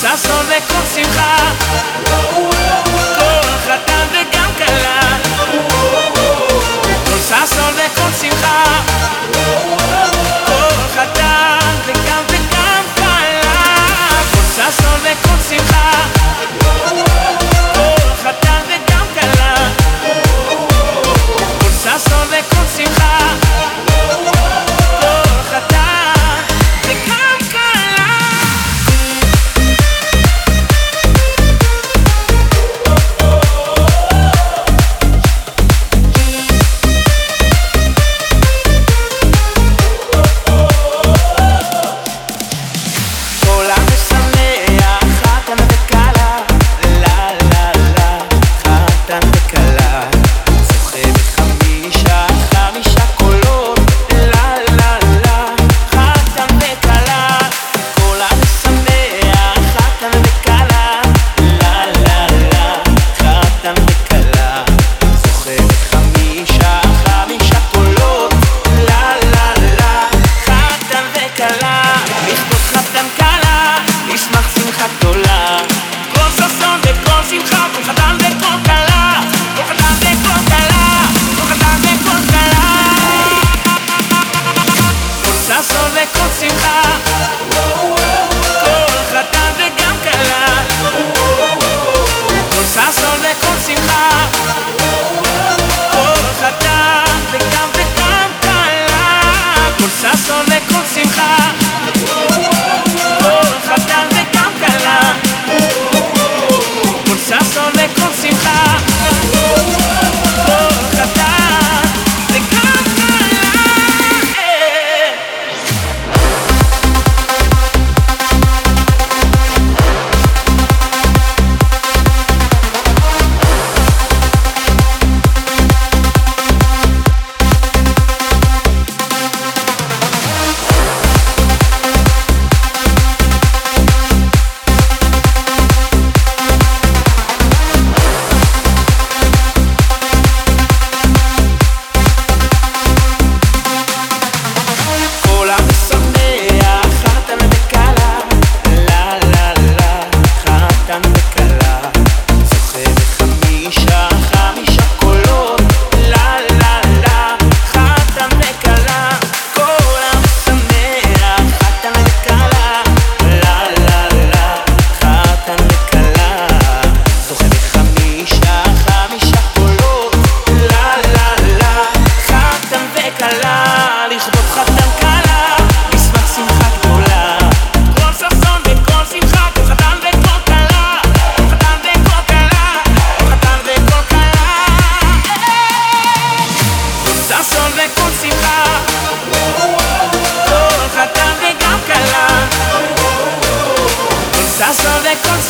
ששון וכל שמחה, לא, לא, לא, כוח חתן וגם כלה. solo sazón de con